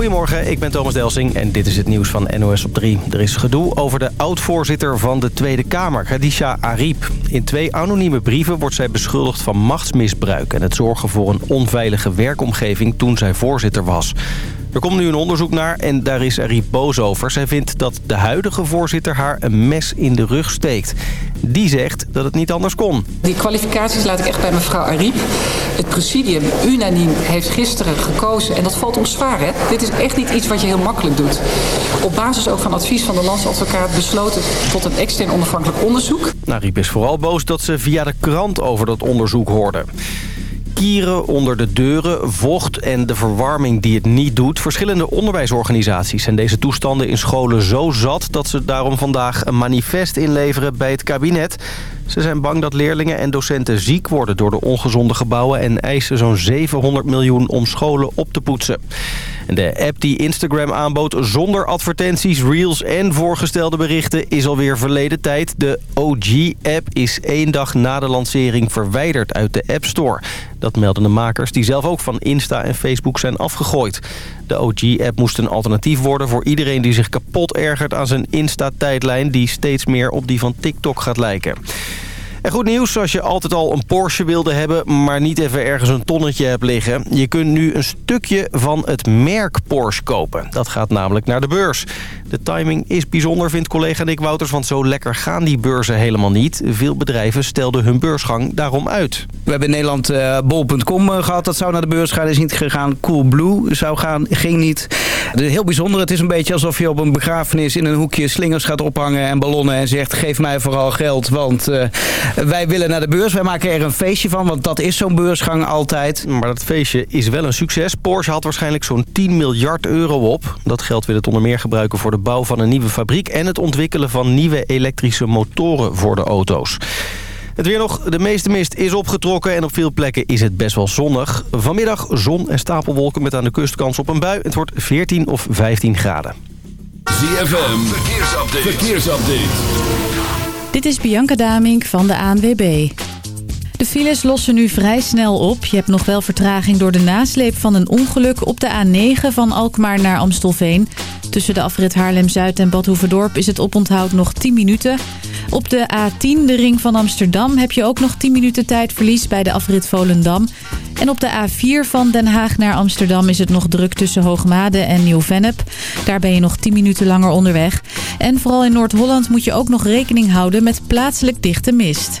Goedemorgen, ik ben Thomas Delsing en dit is het nieuws van NOS op 3. Er is gedoe over de oud-voorzitter van de Tweede Kamer, Khadija Ariep. In twee anonieme brieven wordt zij beschuldigd van machtsmisbruik... en het zorgen voor een onveilige werkomgeving toen zij voorzitter was. Er komt nu een onderzoek naar en daar is Ariep boos over. Zij vindt dat de huidige voorzitter haar een mes in de rug steekt. Die zegt dat het niet anders kon. Die kwalificaties laat ik echt bij mevrouw Ariep. Het presidium unaniem heeft gisteren gekozen en dat valt ons zwaar. Hè? Dit is echt niet iets wat je heel makkelijk doet. Op basis ook van advies van de landsadvocaat besloten tot een extern onafhankelijk onderzoek. Ariep is vooral boos dat ze via de krant over dat onderzoek hoorde kieren onder de deuren, vocht en de verwarming die het niet doet. Verschillende onderwijsorganisaties zijn deze toestanden in scholen zo zat... dat ze daarom vandaag een manifest inleveren bij het kabinet. Ze zijn bang dat leerlingen en docenten ziek worden door de ongezonde gebouwen... en eisen zo'n 700 miljoen om scholen op te poetsen. De app die Instagram aanbood zonder advertenties, reels en voorgestelde berichten is alweer verleden tijd. De OG-app is één dag na de lancering verwijderd uit de App Store. Dat melden de makers die zelf ook van Insta en Facebook zijn afgegooid. De OG-app moest een alternatief worden voor iedereen die zich kapot ergert aan zijn Insta-tijdlijn... die steeds meer op die van TikTok gaat lijken. En goed nieuws, als je altijd al een Porsche wilde hebben... maar niet even ergens een tonnetje hebt liggen. Je kunt nu een stukje van het merk Porsche kopen. Dat gaat namelijk naar de beurs. De timing is bijzonder, vindt collega Nick Wouters... want zo lekker gaan die beurzen helemaal niet. Veel bedrijven stelden hun beursgang daarom uit. We hebben in Nederland uh, bol.com eh, gehad. Dat zou naar de beurs gaan, is niet gegaan. Coolblue zou gaan, ging niet. Heel bijzonder, het is een beetje alsof je op een begrafenis... in een hoekje slingers gaat ophangen en ballonnen... en zegt, geef mij vooral geld, want... Uh, wij willen naar de beurs. Wij maken er een feestje van, want dat is zo'n beursgang altijd. Maar dat feestje is wel een succes. Porsche had waarschijnlijk zo'n 10 miljard euro op. Dat geld wil het onder meer gebruiken voor de bouw van een nieuwe fabriek... en het ontwikkelen van nieuwe elektrische motoren voor de auto's. Het weer nog, de meeste mist is opgetrokken en op veel plekken is het best wel zonnig. Vanmiddag zon en stapelwolken met aan de kust kans op een bui. Het wordt 14 of 15 graden. ZFM, verkeersupdate. verkeersupdate. Dit is Bianca Damink van de ANWB. De files lossen nu vrij snel op. Je hebt nog wel vertraging door de nasleep van een ongeluk op de A9 van Alkmaar naar Amstelveen. Tussen de afrit Haarlem-Zuid en Bad Hoeverdorp is het oponthoud nog 10 minuten. Op de A10, de ring van Amsterdam, heb je ook nog 10 minuten tijdverlies bij de afrit Volendam. En op de A4 van Den Haag naar Amsterdam is het nog druk tussen Hoogmade en Nieuw-Vennep. Daar ben je nog 10 minuten langer onderweg. En vooral in Noord-Holland moet je ook nog rekening houden met plaatselijk dichte mist.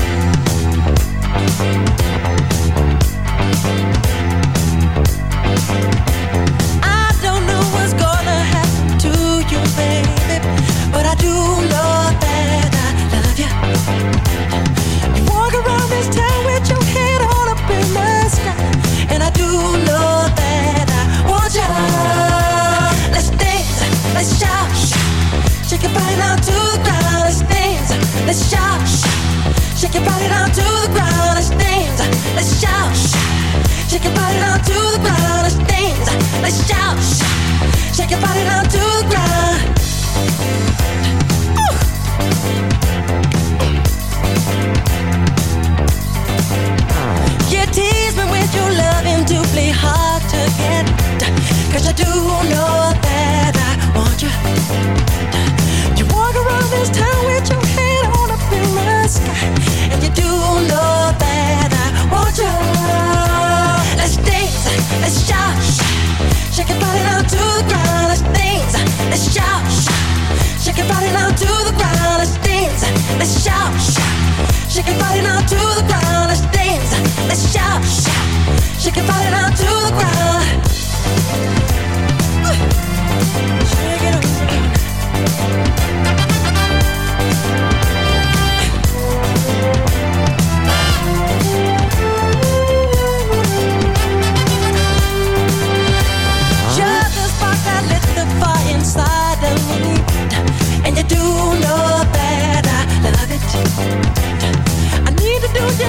Shake your body down to the ground. Let's dance. Let's shout, shake your body down to the ground. Let's dance. Let's shout, shake your body down to the ground. You tease me with your loving to play hard to get. Cause I do know that Shake ground ground it up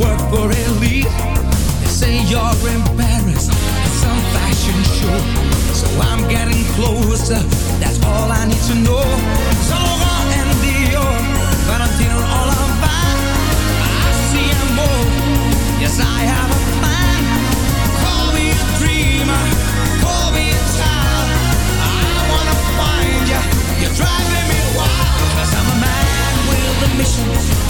work for elite. They say you're embarrassed at some fashion show. So I'm getting closer, that's all I need to know. So long and Dior, Valentino, all I'm fine. I see a more, yes I have a plan. Call me a dreamer, call me a child. I wanna find you, you're driving me wild. Cause I'm a man with a mission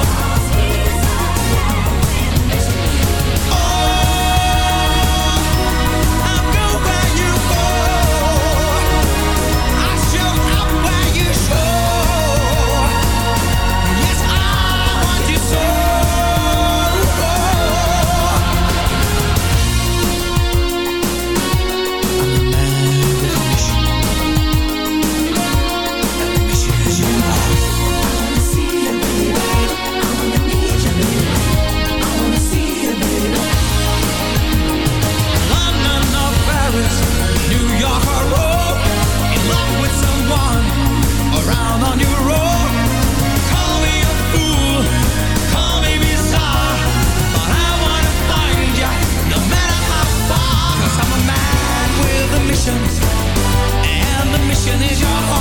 is your heart.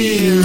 feel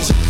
friends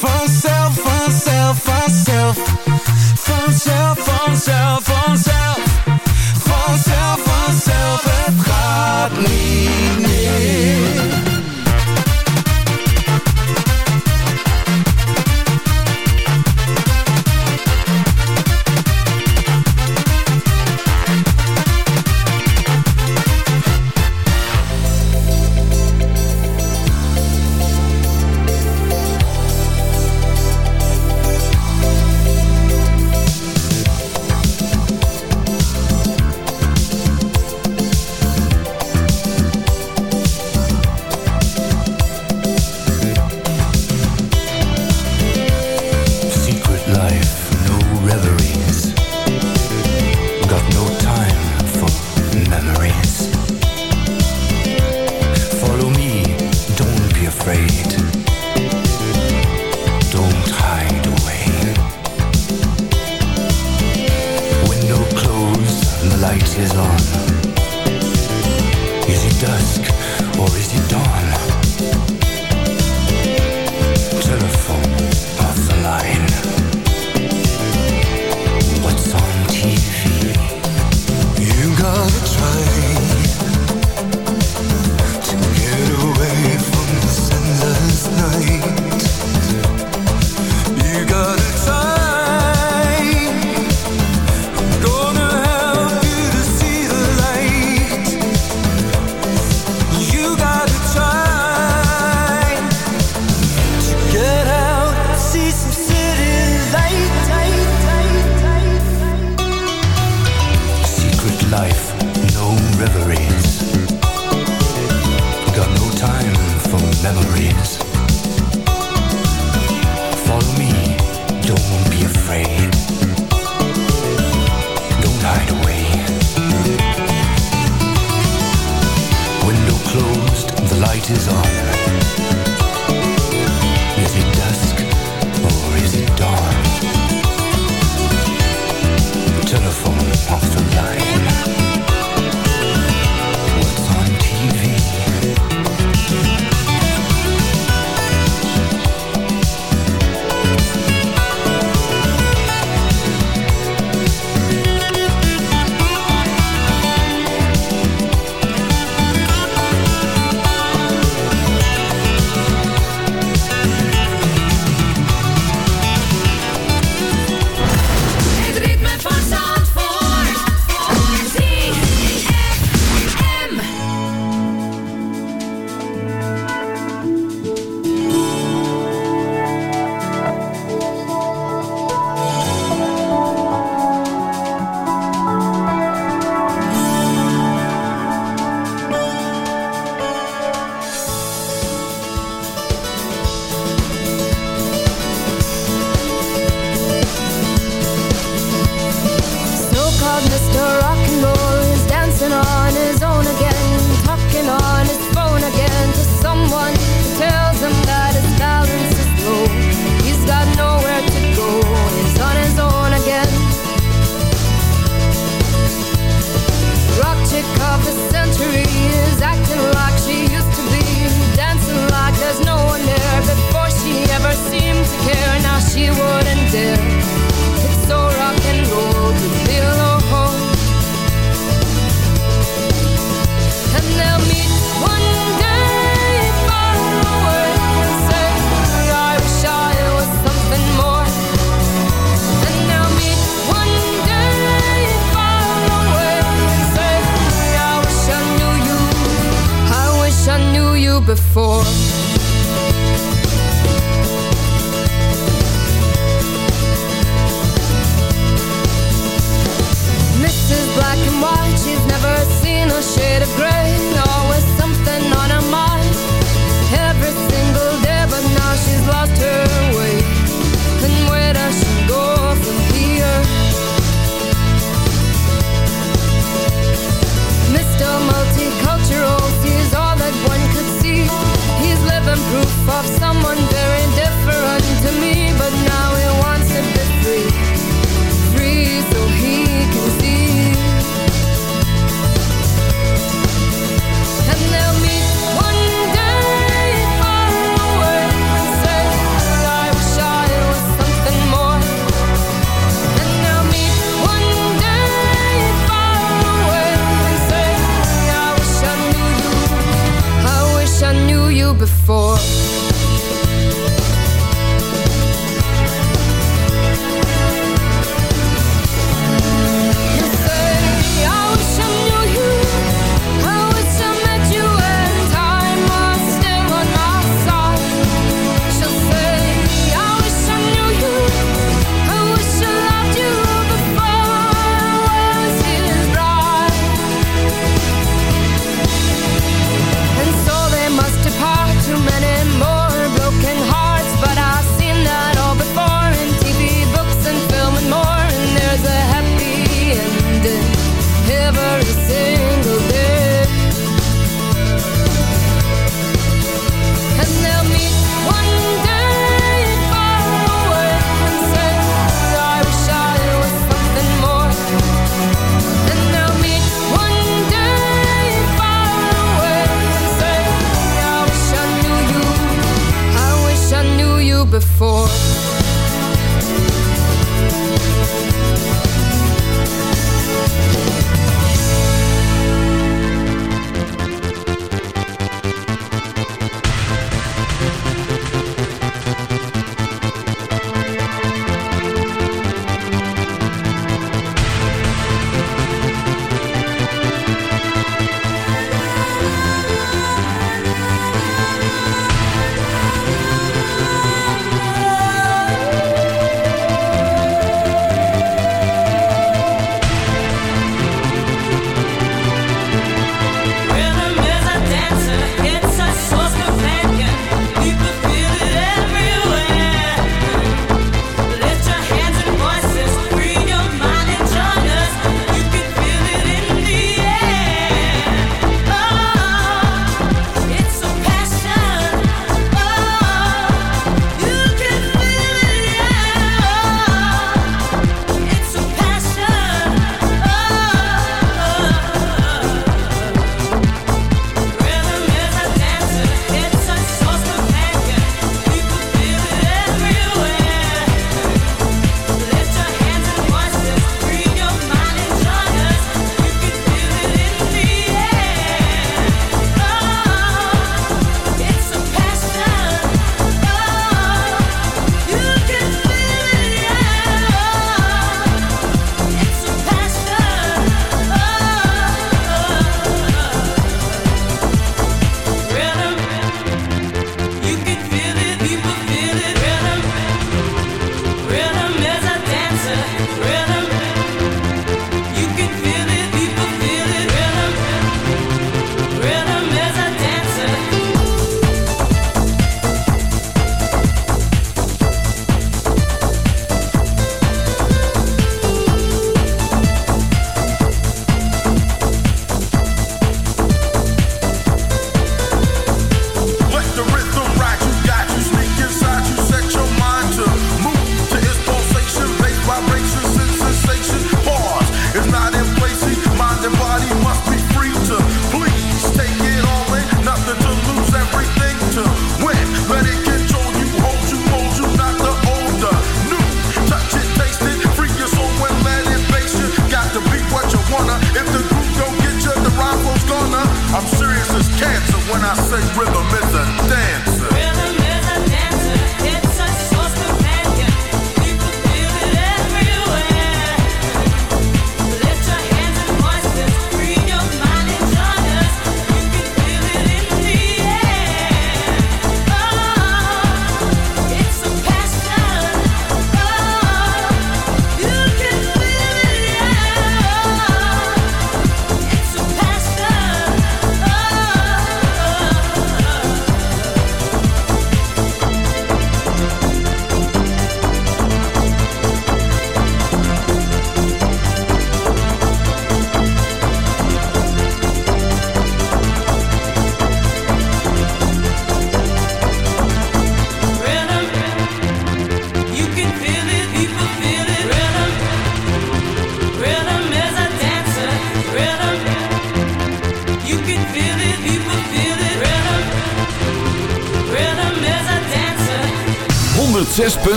Français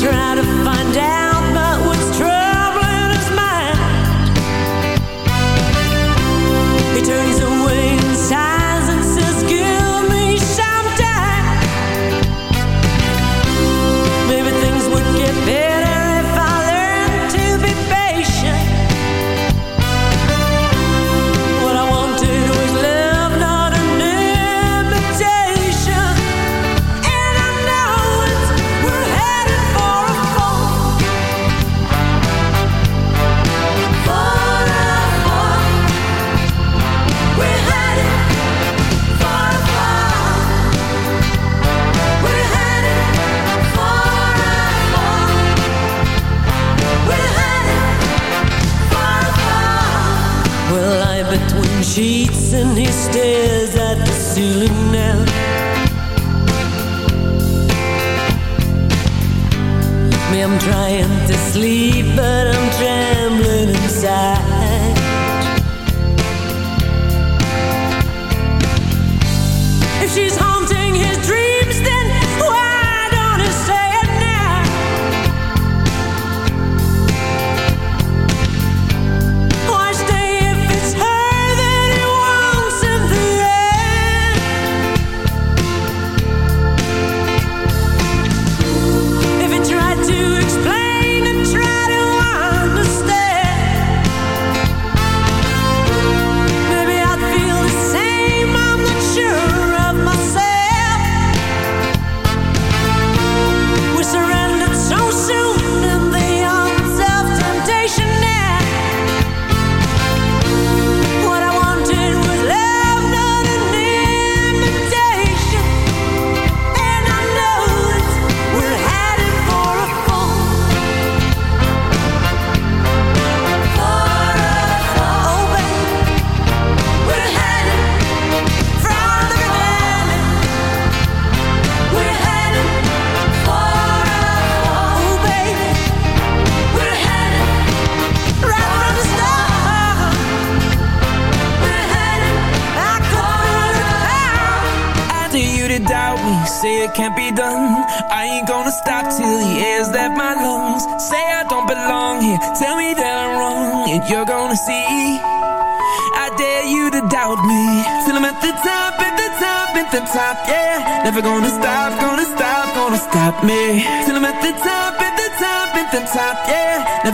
Try to find out and he stares at the ceiling now. Me, I'm trying to sleep, but I'm trembling inside. If she's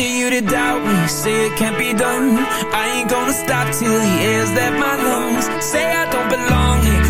You to doubt me, say it can't be done. I ain't gonna stop till the air's left my lungs. Say I don't belong here,